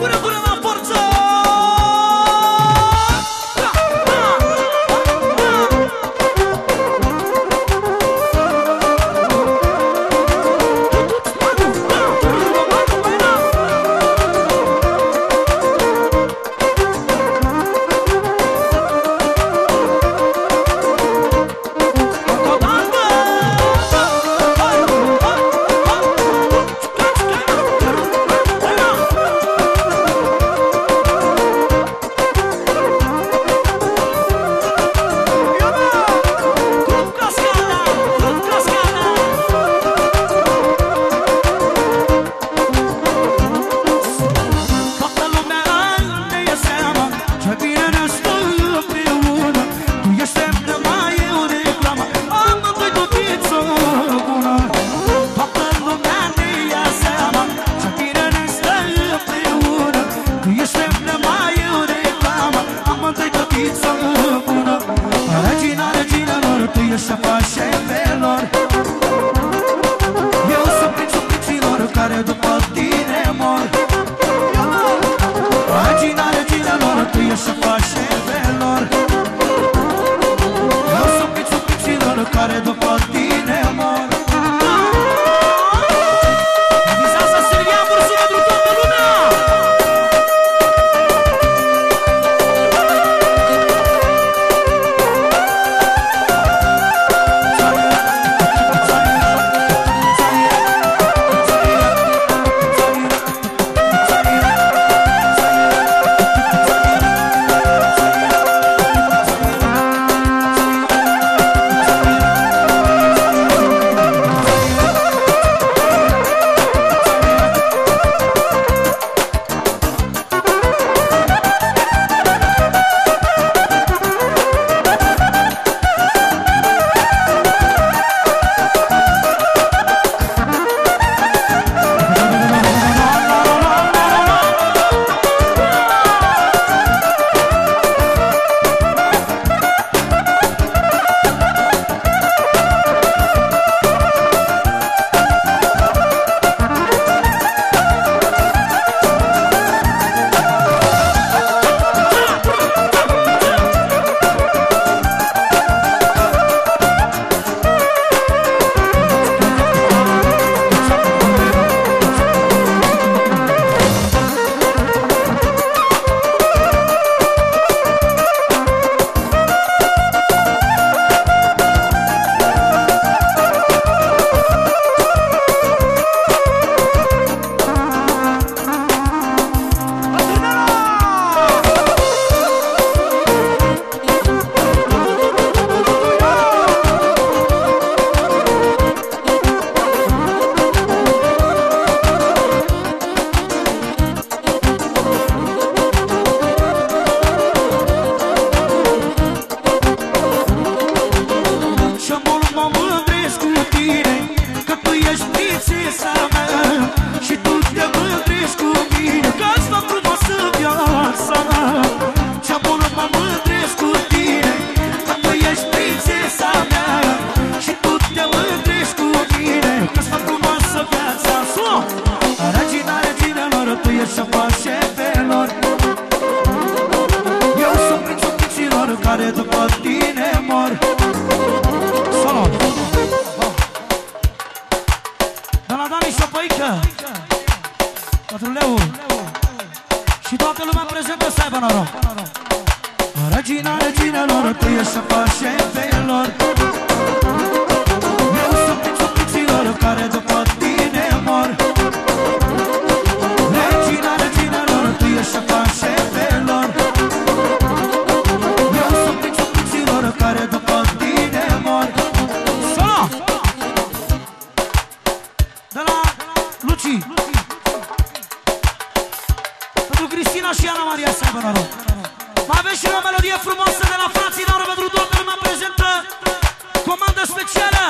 pura pura de după tine mor. Salut! De la Dani Șopăică Pentru Leu Și toată lumea prezentă să aibă noroc. Regina reginelor, tu ești să faci melodia să aibă noroc Mai avem și o melodie frumoasă de la frații Dar pentru toată lumea prezentă. Comandă specială.